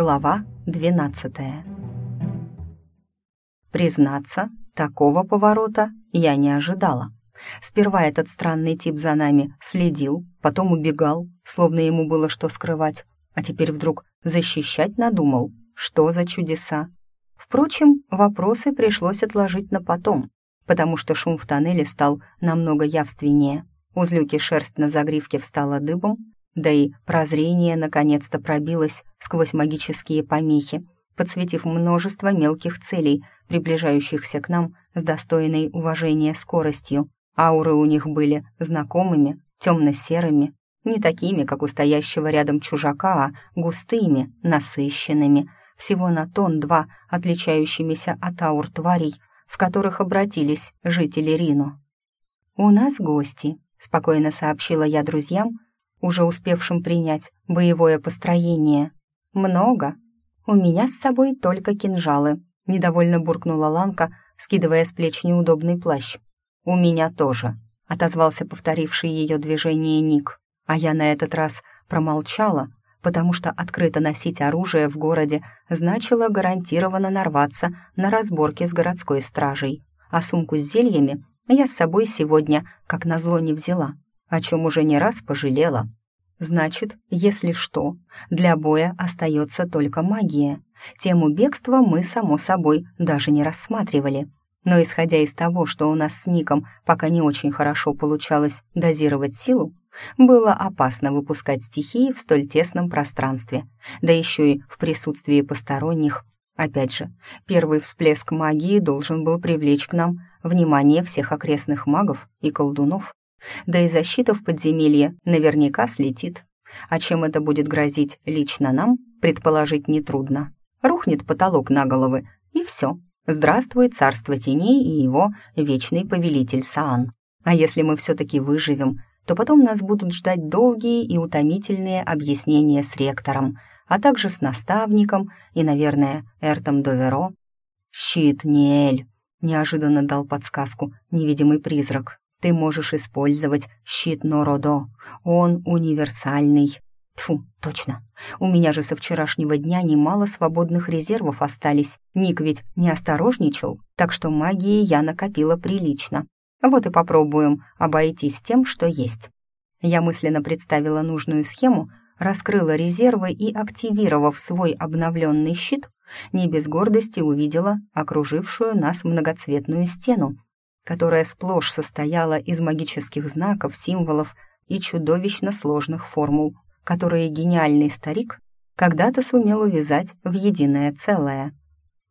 Глава 12 Признаться, такого поворота я не ожидала. Сперва этот странный тип за нами следил, потом убегал, словно ему было что скрывать, а теперь вдруг защищать надумал. Что за чудеса? Впрочем, вопросы пришлось отложить на потом, потому что шум в тоннеле стал намного явственнее. Узлюки шерсть на загривке встала дыбом, да и прозрение наконец-то пробилось сквозь магические помехи, подсветив множество мелких целей, приближающихся к нам с достойной уважения скоростью. Ауры у них были знакомыми, темно-серыми, не такими, как у стоящего рядом чужака, а густыми, насыщенными, всего на тон-два отличающимися от аур тварей, в которых обратились жители Рино. «У нас гости», — спокойно сообщила я друзьям, уже успевшим принять боевое построение. «Много. У меня с собой только кинжалы», — недовольно буркнула Ланка, скидывая с плеч неудобный плащ. «У меня тоже», — отозвался повторивший ее движение Ник. А я на этот раз промолчала, потому что открыто носить оружие в городе значило гарантированно нарваться на разборки с городской стражей. А сумку с зельями я с собой сегодня, как назло, не взяла о чем уже не раз пожалела. Значит, если что, для боя остается только магия. Тему бегства мы, само собой, даже не рассматривали. Но исходя из того, что у нас с Ником пока не очень хорошо получалось дозировать силу, было опасно выпускать стихии в столь тесном пространстве, да еще и в присутствии посторонних. Опять же, первый всплеск магии должен был привлечь к нам внимание всех окрестных магов и колдунов. Да и защита в подземелье наверняка слетит. А чем это будет грозить лично нам, предположить нетрудно. Рухнет потолок на головы, и все. Здравствуй, царство теней и его вечный повелитель Саан. А если мы все-таки выживем, то потом нас будут ждать долгие и утомительные объяснения с ректором, а также с наставником и, наверное, Эртом Доверо. «Щит, Ниэль!» — неожиданно дал подсказку невидимый призрак. Ты можешь использовать щит Нородо. Он универсальный. Тфу, точно. У меня же со вчерашнего дня немало свободных резервов остались. Ник ведь не осторожничал, так что магии я накопила прилично. Вот и попробуем обойтись тем, что есть. Я мысленно представила нужную схему, раскрыла резервы и, активировав свой обновленный щит, не без гордости увидела окружившую нас многоцветную стену, которая сплошь состояла из магических знаков, символов и чудовищно сложных формул, которые гениальный старик когда-то сумел увязать в единое целое.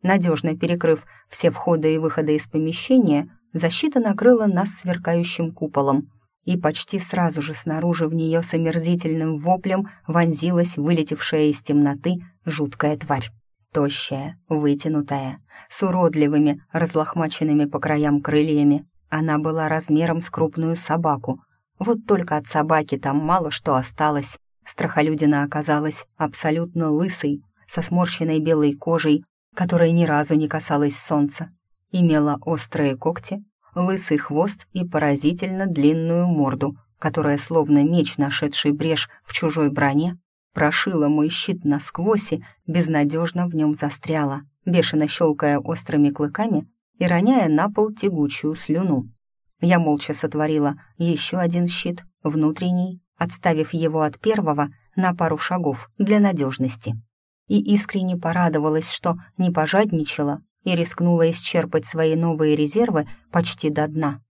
Надежно перекрыв все входы и выходы из помещения, защита накрыла нас сверкающим куполом, и почти сразу же снаружи в нее с омерзительным воплем вонзилась вылетевшая из темноты жуткая тварь тощая, вытянутая, с уродливыми, разлохмаченными по краям крыльями. Она была размером с крупную собаку. Вот только от собаки там мало что осталось. Страхолюдина оказалась абсолютно лысой, со сморщенной белой кожей, которая ни разу не касалась солнца. Имела острые когти, лысый хвост и поразительно длинную морду, которая, словно меч, нашедший брешь в чужой броне, прошила мой щит насквозь и безнадежно в нем застряла, бешено щелкая острыми клыками и роняя на пол тягучую слюну. Я молча сотворила еще один щит, внутренний, отставив его от первого на пару шагов для надежности. И искренне порадовалась, что не пожадничала и рискнула исчерпать свои новые резервы почти до дна.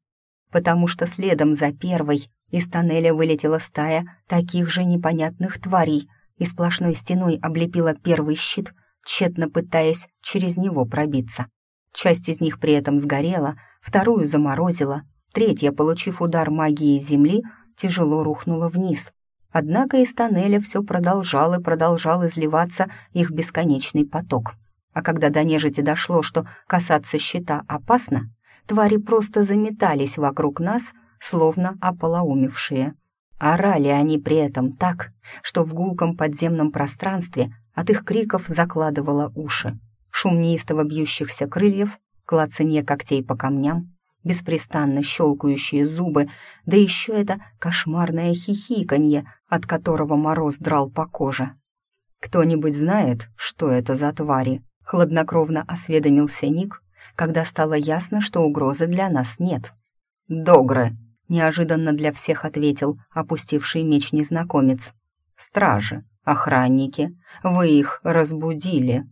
Потому что следом за первой из тоннеля вылетела стая таких же непонятных тварей, и сплошной стеной облепила первый щит, тщетно пытаясь через него пробиться. Часть из них при этом сгорела, вторую заморозила, третья, получив удар магии земли, тяжело рухнула вниз. Однако из тоннеля все продолжал и продолжал изливаться их бесконечный поток. А когда до нежити дошло, что касаться щита опасно, твари просто заметались вокруг нас, словно ополоумевшие. Орали они при этом так, что в гулком подземном пространстве от их криков закладывало уши. Шум неистово бьющихся крыльев, клацанье когтей по камням, беспрестанно щелкающие зубы, да еще это кошмарное хихиканье, от которого мороз драл по коже. «Кто-нибудь знает, что это за твари?» — хладнокровно осведомился Ник, когда стало ясно, что угрозы для нас нет. «Догры», — неожиданно для всех ответил опустивший меч незнакомец. «Стражи, охранники, вы их разбудили».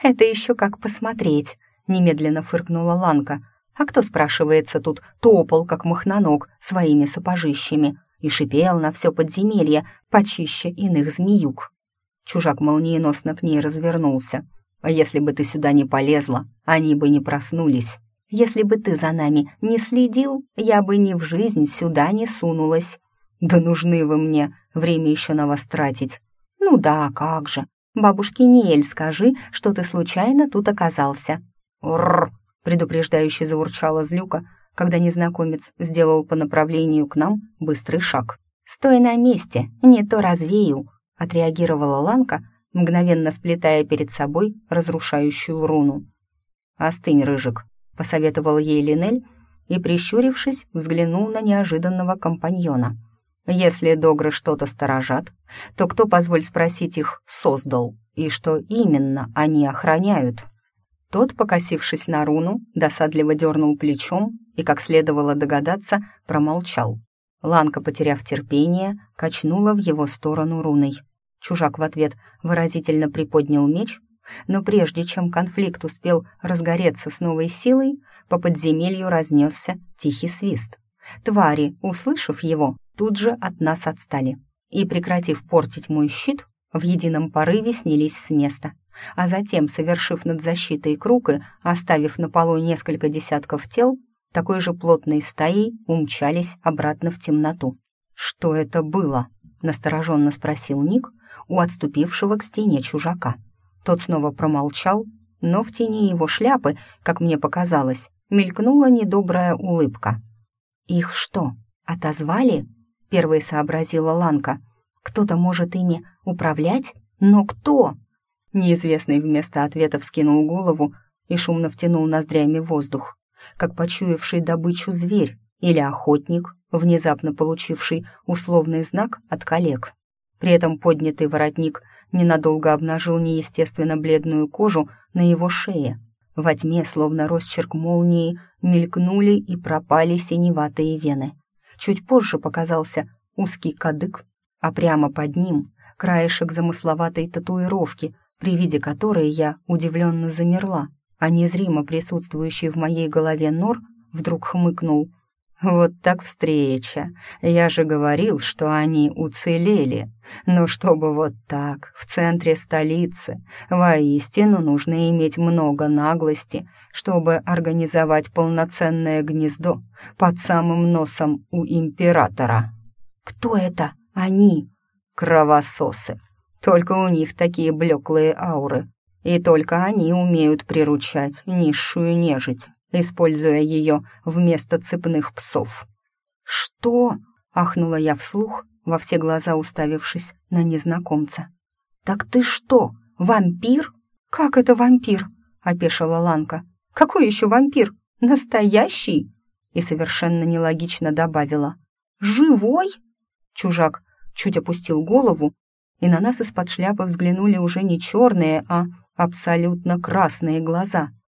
«Это еще как посмотреть», — немедленно фыркнула Ланка. «А кто, спрашивается, тут топал, как махноног, своими сапожищами и шипел на все подземелье почище иных змеюк?» Чужак молниеносно к ней развернулся. «А если бы ты сюда не полезла, они бы не проснулись. Если бы ты за нами не следил, я бы ни в жизнь сюда не сунулась. Да нужны вы мне, время еще на вас тратить. Ну да, как же. Бабушке Ниэль скажи, что ты случайно тут оказался». «Рррр!» — предупреждающе заурчала злюка, когда незнакомец сделал по направлению к нам быстрый шаг. «Стой на месте, не то развею!» — отреагировала Ланка, мгновенно сплетая перед собой разрушающую руну. «Остынь, Рыжик», — посоветовал ей Линель и, прищурившись, взглянул на неожиданного компаньона. «Если догры что-то сторожат, то кто, позволь спросить их, создал, и что именно они охраняют?» Тот, покосившись на руну, досадливо дернул плечом и, как следовало догадаться, промолчал. Ланка, потеряв терпение, качнула в его сторону руной. Чужак в ответ выразительно приподнял меч, но прежде чем конфликт успел разгореться с новой силой, по подземелью разнесся тихий свист. Твари, услышав его, тут же от нас отстали и, прекратив портить мой щит, в едином порыве снялись с места, а затем, совершив над защитой круг и оставив на полу несколько десятков тел, такой же плотной стаей умчались обратно в темноту. «Что это было?» — настороженно спросил Ник у отступившего к стене чужака. Тот снова промолчал, но в тени его шляпы, как мне показалось, мелькнула недобрая улыбка. «Их что, отозвали?» — первой сообразила Ланка. «Кто-то может ими управлять? Но кто?» Неизвестный вместо ответа вскинул голову и шумно втянул ноздрями воздух, как почуявший добычу зверь или охотник, внезапно получивший условный знак от коллег. При этом поднятый воротник ненадолго обнажил неестественно бледную кожу на его шее. Во тьме, словно росчерк молнии, мелькнули и пропали синеватые вены. Чуть позже показался узкий кадык, а прямо под ним — краешек замысловатой татуировки, при виде которой я удивленно замерла, а незримо присутствующий в моей голове нор вдруг хмыкнул — «Вот так встреча. Я же говорил, что они уцелели. Но чтобы вот так, в центре столицы, воистину нужно иметь много наглости, чтобы организовать полноценное гнездо под самым носом у императора». «Кто это? Они?» «Кровососы. Только у них такие блеклые ауры. И только они умеют приручать низшую нежить используя ее вместо цепных псов. «Что?» — ахнула я вслух, во все глаза уставившись на незнакомца. «Так ты что, вампир?» «Как это вампир?» — опешила Ланка. «Какой еще вампир? Настоящий?» И совершенно нелогично добавила. «Живой?» Чужак чуть опустил голову, и на нас из-под шляпы взглянули уже не черные, а абсолютно красные глаза —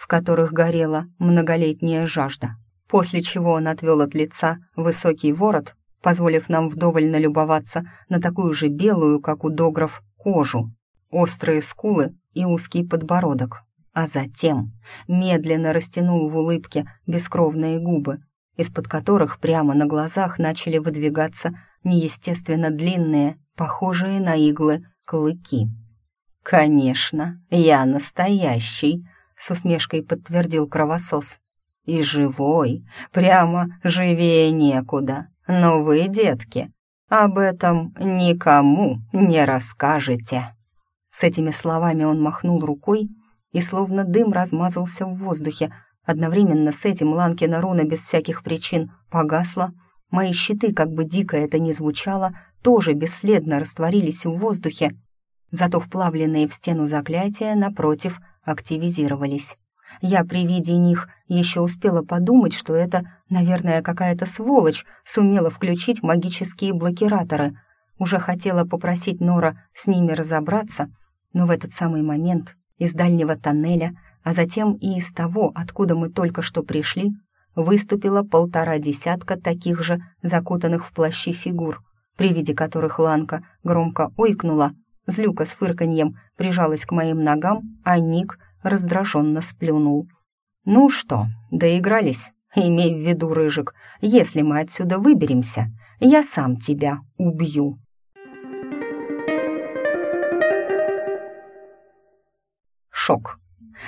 в которых горела многолетняя жажда. После чего он отвел от лица высокий ворот, позволив нам вдоволь налюбоваться на такую же белую, как у догров, кожу, острые скулы и узкий подбородок. А затем медленно растянул в улыбке бескровные губы, из-под которых прямо на глазах начали выдвигаться неестественно длинные, похожие на иглы, клыки. «Конечно, я настоящий», с усмешкой подтвердил кровосос. «И живой, прямо живее некуда. Но вы, детки, об этом никому не расскажете». С этими словами он махнул рукой, и словно дым размазался в воздухе. Одновременно с этим Ланкина руна без всяких причин погасла. Мои щиты, как бы дико это ни звучало, тоже бесследно растворились в воздухе. Зато вплавленные в стену заклятия, напротив, активизировались. Я при виде них еще успела подумать, что это, наверное, какая-то сволочь сумела включить магические блокираторы. уже хотела попросить Нора с ними разобраться, но в этот самый момент из дальнего тоннеля, а затем и из того, откуда мы только что пришли, выступило полтора десятка таких же закутанных в плащи фигур, при виде которых Ланка громко ойкнула, злюка с фырканьем прижалась к моим ногам, а Ник раздраженно сплюнул. «Ну что, доигрались? Имей в виду, Рыжик, если мы отсюда выберемся, я сам тебя убью». Шок.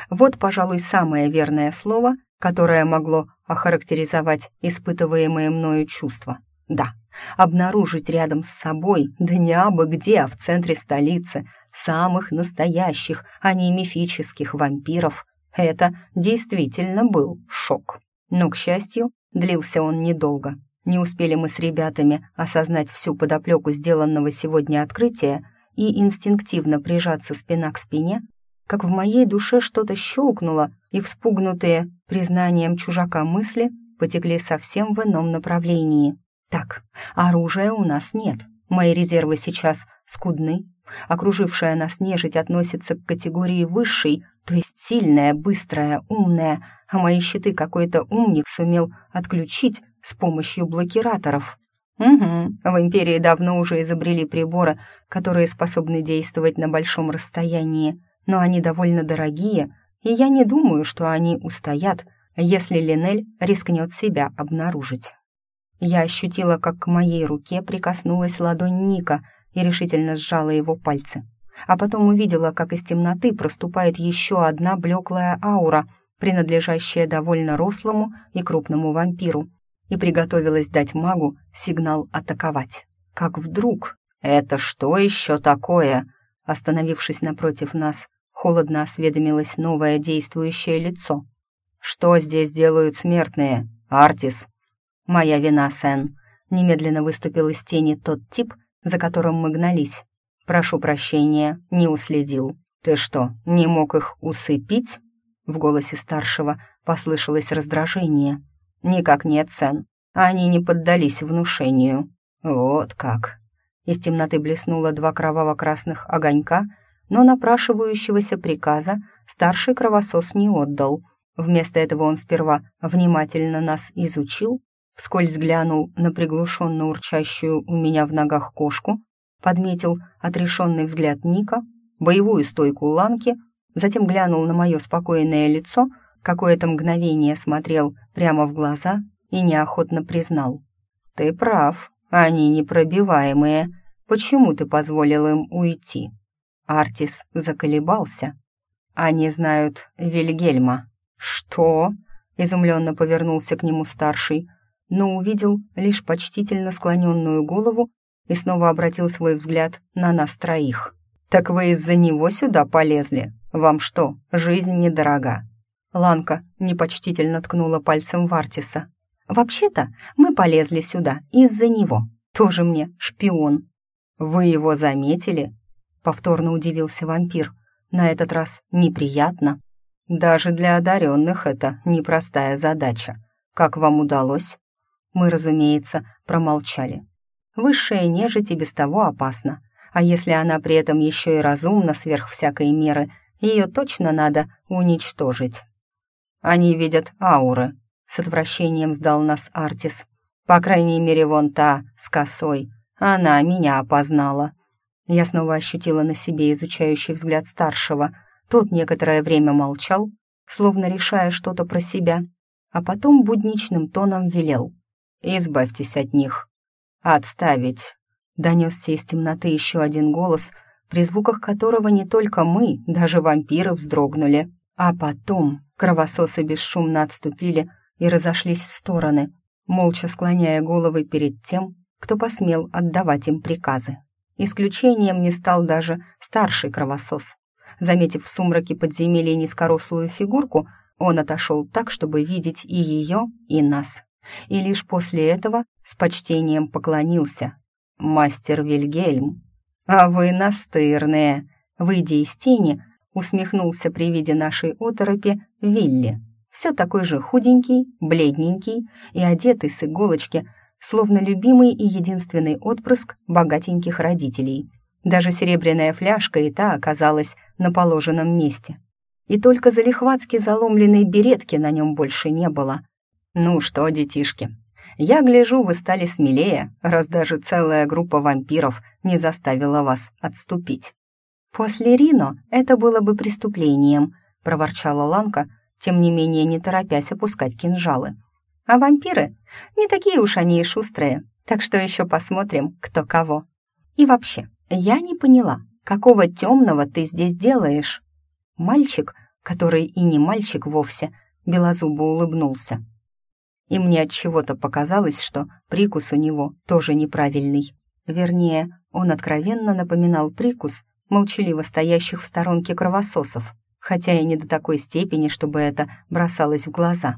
Вот, пожалуй, самое верное слово, которое могло охарактеризовать испытываемые мною чувства. Да, обнаружить рядом с собой, да не абы где, а в центре столицы, самых настоящих, а не мифических вампиров, это действительно был шок. Но, к счастью, длился он недолго. Не успели мы с ребятами осознать всю подоплеку сделанного сегодня открытия и инстинктивно прижаться спина к спине, как в моей душе что-то щелкнуло, и вспугнутые признанием чужака мысли потекли совсем в ином направлении. Так, оружия у нас нет, мои резервы сейчас скудны, окружившая нас нежить относится к категории высшей, то есть сильная, быстрая, умная, а мои щиты какой-то умник сумел отключить с помощью блокираторов. Угу, в Империи давно уже изобрели приборы, которые способны действовать на большом расстоянии, но они довольно дорогие, и я не думаю, что они устоят, если Линель рискнет себя обнаружить. Я ощутила, как к моей руке прикоснулась ладонь Ника и решительно сжала его пальцы. А потом увидела, как из темноты проступает еще одна блеклая аура, принадлежащая довольно рослому и крупному вампиру, и приготовилась дать магу сигнал атаковать. Как вдруг... «Это что еще такое?» Остановившись напротив нас, холодно осведомилось новое действующее лицо. «Что здесь делают смертные? Артис?» «Моя вина, Сен». Немедленно выступил из тени тот тип, за которым мы гнались. «Прошу прощения, не уследил. Ты что, не мог их усыпить?» В голосе старшего послышалось раздражение. «Никак нет, Сен. Они не поддались внушению». «Вот как». Из темноты блеснуло два кроваво-красных огонька, но напрашивающегося приказа старший кровосос не отдал. Вместо этого он сперва внимательно нас изучил, вскользь глянул на приглушенно урчащую у меня в ногах кошку, подметил отрешенный взгляд Ника, боевую стойку Ланки, затем глянул на мое спокойное лицо, какое-то мгновение смотрел прямо в глаза и неохотно признал. «Ты прав, они непробиваемые. Почему ты позволил им уйти?» Артис заколебался. «Они знают Вильгельма». «Что?» — изумленно повернулся к нему старший — но увидел лишь почтительно склоненную голову и снова обратил свой взгляд на нас троих. «Так вы из-за него сюда полезли? Вам что, жизнь недорога?» Ланка непочтительно ткнула пальцем в Артиса. «Вообще-то мы полезли сюда из-за него. Тоже мне шпион». «Вы его заметили?» Повторно удивился вампир. На этот раз неприятно. «Даже для одаренных это непростая задача. Как вам удалось?» Мы, разумеется, промолчали. Высшая нежить и без того опасна, а если она при этом еще и разумна сверх всякой меры, ее точно надо уничтожить. Они видят ауры. С отвращением сдал нас Артис. По крайней мере, вон та, с косой. Она меня опознала. Я снова ощутила на себе изучающий взгляд старшего. Тот некоторое время молчал, словно решая что-то про себя, а потом будничным тоном велел. Избавьтесь от них. Отставить. Донесся из темноты еще один голос, при звуках которого не только мы, даже вампиры вздрогнули. А потом кровососы бесшумно отступили и разошлись в стороны, молча склоняя головы перед тем, кто посмел отдавать им приказы. Исключением не стал даже старший кровосос. Заметив в сумраке подземелья низкорослую фигурку, он отошел так, чтобы видеть и ее, и нас и лишь после этого с почтением поклонился. «Мастер Вильгельм, а вы настырные!» Выйдя из тени, усмехнулся при виде нашей оторопи Вилли. Все такой же худенький, бледненький и одетый с иголочки словно любимый и единственный отпрыск богатеньких родителей. Даже серебряная фляжка и та оказалась на положенном месте. И только залихватски заломленной беретки на нем больше не было. «Ну что, детишки, я гляжу, вы стали смелее, раз даже целая группа вампиров не заставила вас отступить». «После Рино это было бы преступлением», — проворчала Ланка, тем не менее не торопясь опускать кинжалы. «А вампиры? Не такие уж они и шустрые, так что еще посмотрим, кто кого. И вообще, я не поняла, какого темного ты здесь делаешь?» Мальчик, который и не мальчик вовсе, белозубо улыбнулся. И мне от чего-то показалось, что прикус у него тоже неправильный. Вернее, он откровенно напоминал прикус молчаливо стоящих в сторонке кровососов, хотя и не до такой степени, чтобы это бросалось в глаза.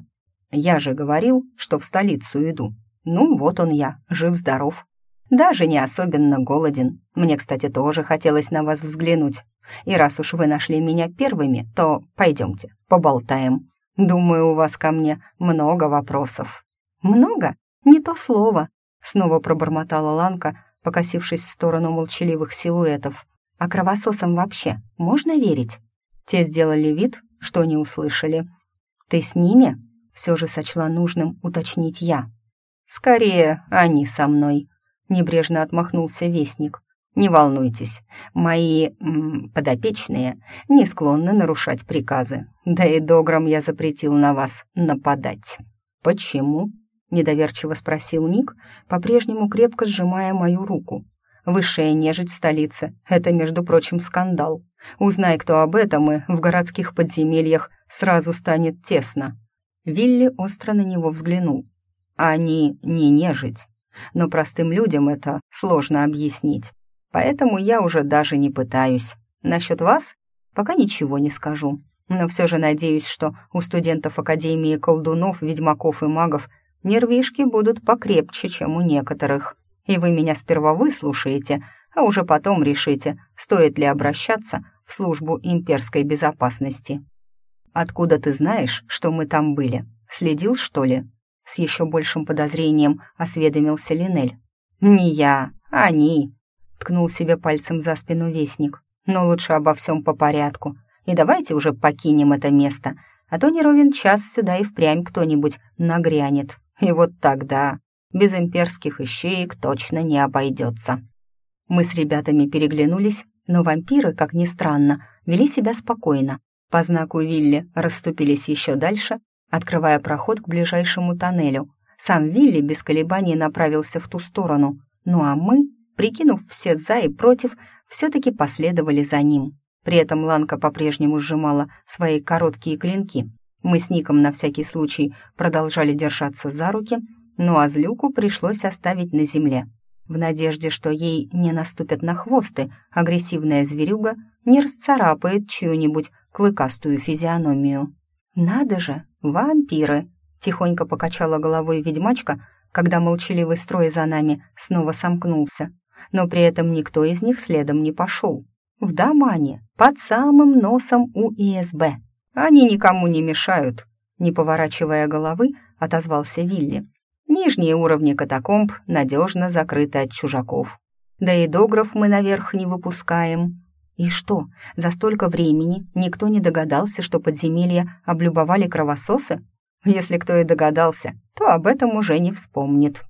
Я же говорил, что в столицу иду. Ну, вот он я, жив-здоров. Даже не особенно голоден. Мне, кстати, тоже хотелось на вас взглянуть. И раз уж вы нашли меня первыми, то пойдемте, поболтаем. Думаю, у вас ко мне много вопросов». «Много? Не то слово», — снова пробормотала Ланка, покосившись в сторону молчаливых силуэтов. «А кровососам вообще можно верить?» Те сделали вид, что не услышали. «Ты с ними?» — все же сочла нужным уточнить я. «Скорее, они со мной», — небрежно отмахнулся вестник. «Не волнуйтесь, мои м, подопечные не склонны нарушать приказы, да и дограм я запретил на вас нападать». «Почему?» — недоверчиво спросил Ник, по-прежнему крепко сжимая мою руку. «Высшая нежить в столице — это, между прочим, скандал. Узнай, кто об этом, и в городских подземельях сразу станет тесно». Вилли остро на него взглянул. «Они не нежить, но простым людям это сложно объяснить. Поэтому я уже даже не пытаюсь. Насчет вас пока ничего не скажу. Но все же надеюсь, что у студентов Академии колдунов, ведьмаков и магов нервишки будут покрепче, чем у некоторых. И вы меня сперва выслушаете, а уже потом решите, стоит ли обращаться в службу имперской безопасности. «Откуда ты знаешь, что мы там были? Следил, что ли?» С еще большим подозрением осведомился Линель. «Не я, а они», ткнул себе пальцем за спину вестник. «Но лучше обо всем по порядку. И давайте уже покинем это место, а то не ровен час сюда и впрямь кто-нибудь нагрянет. И вот тогда без имперских ищеек точно не обойдется». Мы с ребятами переглянулись, но вампиры, как ни странно, вели себя спокойно. По знаку Вилли расступились еще дальше, открывая проход к ближайшему тоннелю. Сам Вилли без колебаний направился в ту сторону, ну а мы прикинув все «за» и «против», все-таки последовали за ним. При этом Ланка по-прежнему сжимала свои короткие клинки. Мы с Ником на всякий случай продолжали держаться за руки, ну а Злюку пришлось оставить на земле. В надежде, что ей не наступят на хвосты, агрессивная зверюга не расцарапает чью-нибудь клыкастую физиономию. «Надо же, вампиры!» — тихонько покачала головой ведьмачка, когда молчаливый строй за нами снова сомкнулся но при этом никто из них следом не пошел. В Дамане, под самым носом у ИСБ. Они никому не мешают, не поворачивая головы, отозвался Вилли. Нижние уровни катакомб надежно закрыты от чужаков. Да и догров мы наверх не выпускаем. И что, за столько времени никто не догадался, что подземелья облюбовали кровососы? Если кто и догадался, то об этом уже не вспомнит.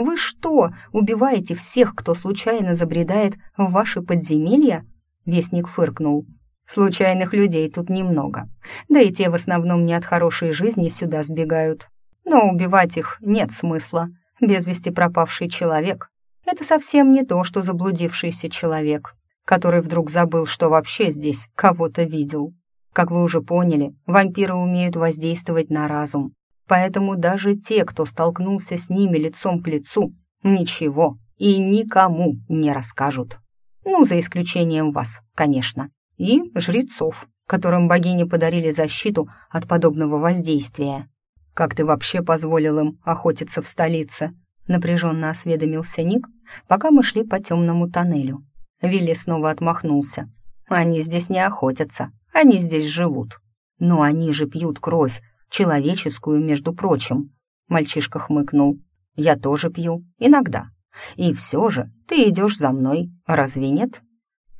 «Вы что, убиваете всех, кто случайно забредает в ваши подземелья?» Вестник фыркнул. «Случайных людей тут немного. Да и те в основном не от хорошей жизни сюда сбегают. Но убивать их нет смысла. Без вести пропавший человек — это совсем не то, что заблудившийся человек, который вдруг забыл, что вообще здесь кого-то видел. Как вы уже поняли, вампиры умеют воздействовать на разум, Поэтому даже те, кто столкнулся с ними лицом к лицу, ничего и никому не расскажут. Ну, за исключением вас, конечно, и жрецов, которым богини подарили защиту от подобного воздействия. «Как ты вообще позволил им охотиться в столице?» напряженно осведомился Ник, пока мы шли по темному тоннелю. Вилли снова отмахнулся. «Они здесь не охотятся, они здесь живут. Но они же пьют кровь, человеческую, между прочим. Мальчишка хмыкнул. Я тоже пью, иногда. И все же ты идешь за мной, разве нет?»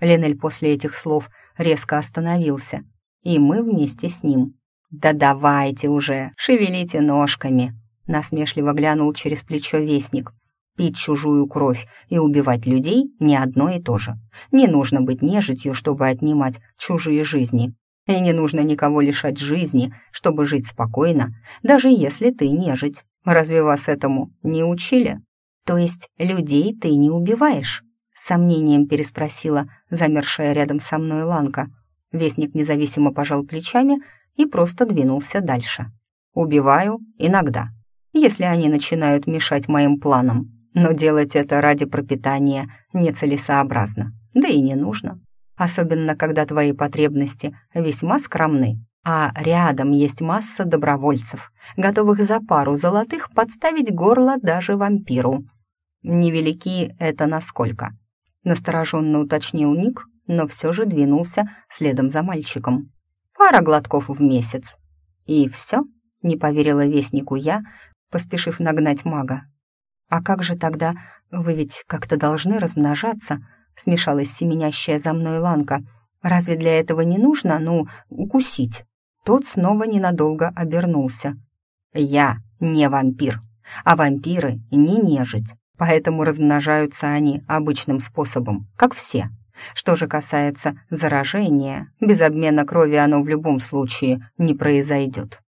Ленель после этих слов резко остановился, и мы вместе с ним. «Да давайте уже, шевелите ножками!» Насмешливо глянул через плечо вестник. «Пить чужую кровь и убивать людей — не одно и то же. Не нужно быть нежитью, чтобы отнимать чужие жизни. И не нужно никого лишать жизни, чтобы жить спокойно, даже если ты нежить. Разве вас этому не учили?» «То есть людей ты не убиваешь?» С сомнением переспросила замершая рядом со мной Ланка. Вестник независимо пожал плечами и просто двинулся дальше. «Убиваю иногда, если они начинают мешать моим планам, но делать это ради пропитания нецелесообразно, да и не нужно, особенно когда твои потребности весьма скромны, а рядом есть масса добровольцев, готовых за пару золотых подставить горло даже вампиру. Невелики это насколько?» Настороженно уточнил Ник, но все же двинулся следом за мальчиком. «Пара глотков в месяц». «И все?» — не поверила вестнику я, поспешив нагнать мага. «А как же тогда? Вы ведь как-то должны размножаться», — смешалась семенящая за мной Ланка. «Разве для этого не нужно, ну, укусить?» Тот снова ненадолго обернулся. «Я не вампир, а вампиры не нежить, поэтому размножаются они обычным способом, как все. Что же касается заражения, без обмена крови оно в любом случае не произойдет».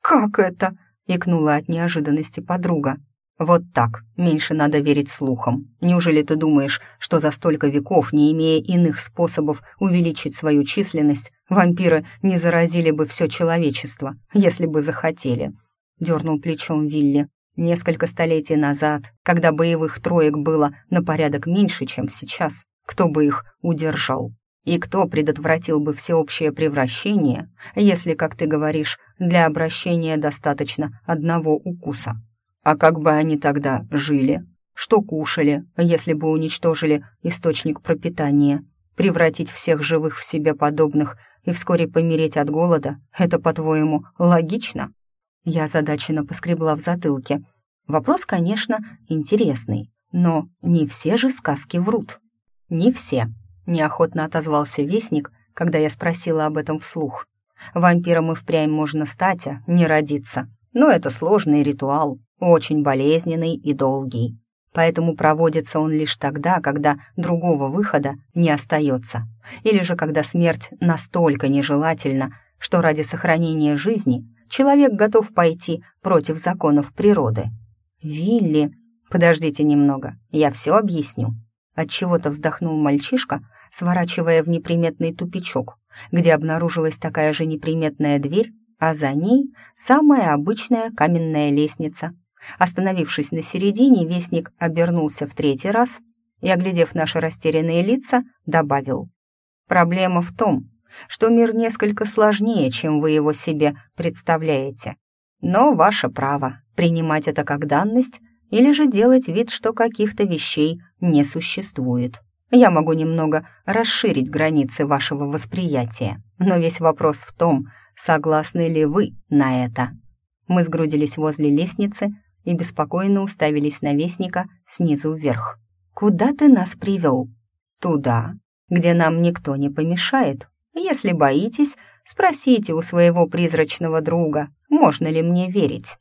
«Как это?» — икнула от неожиданности подруга. «Вот так, меньше надо верить слухам. Неужели ты думаешь, что за столько веков, не имея иных способов увеличить свою численность, вампиры не заразили бы все человечество, если бы захотели?» Дернул плечом Вилли. Несколько столетий назад, когда боевых троек было на порядок меньше, чем сейчас, кто бы их удержал? И кто предотвратил бы всеобщее превращение, если, как ты говоришь, для обращения достаточно одного укуса? А как бы они тогда жили? Что кушали, если бы уничтожили источник пропитания? Превратить всех живых в себе подобных и вскоре помереть от голода — это, по-твоему, логично? Я задаченно поскребла в затылке. Вопрос, конечно, интересный, но не все же сказки врут. Не все, Неохотно отозвался вестник, когда я спросила об этом вслух. Вампиром и впрямь можно стать, а не родиться. Но это сложный ритуал, очень болезненный и долгий. Поэтому проводится он лишь тогда, когда другого выхода не остается. Или же когда смерть настолько нежелательна, что ради сохранения жизни человек готов пойти против законов природы. «Вилли, подождите немного, я все объясню», Отчего-то вздохнул мальчишка, сворачивая в неприметный тупичок, где обнаружилась такая же неприметная дверь, а за ней самая обычная каменная лестница. Остановившись на середине, вестник обернулся в третий раз и, оглядев наши растерянные лица, добавил. «Проблема в том, что мир несколько сложнее, чем вы его себе представляете. Но ваше право принимать это как данность или же делать вид, что каких-то вещей не существует. Я могу немного расширить границы вашего восприятия, но весь вопрос в том, согласны ли вы на это. Мы сгрудились возле лестницы и беспокойно уставились на вестника снизу вверх. «Куда ты нас привел?» «Туда, где нам никто не помешает. Если боитесь, спросите у своего призрачного друга, можно ли мне верить».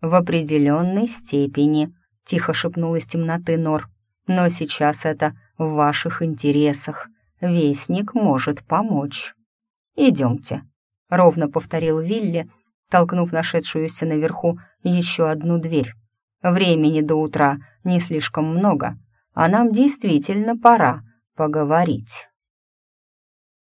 «В определенной степени», — тихо шепнул из темноты Нор. «Но сейчас это в ваших интересах. Вестник может помочь». «Идемте», — ровно повторил Вилли, толкнув нашедшуюся наверху еще одну дверь. «Времени до утра не слишком много, а нам действительно пора поговорить».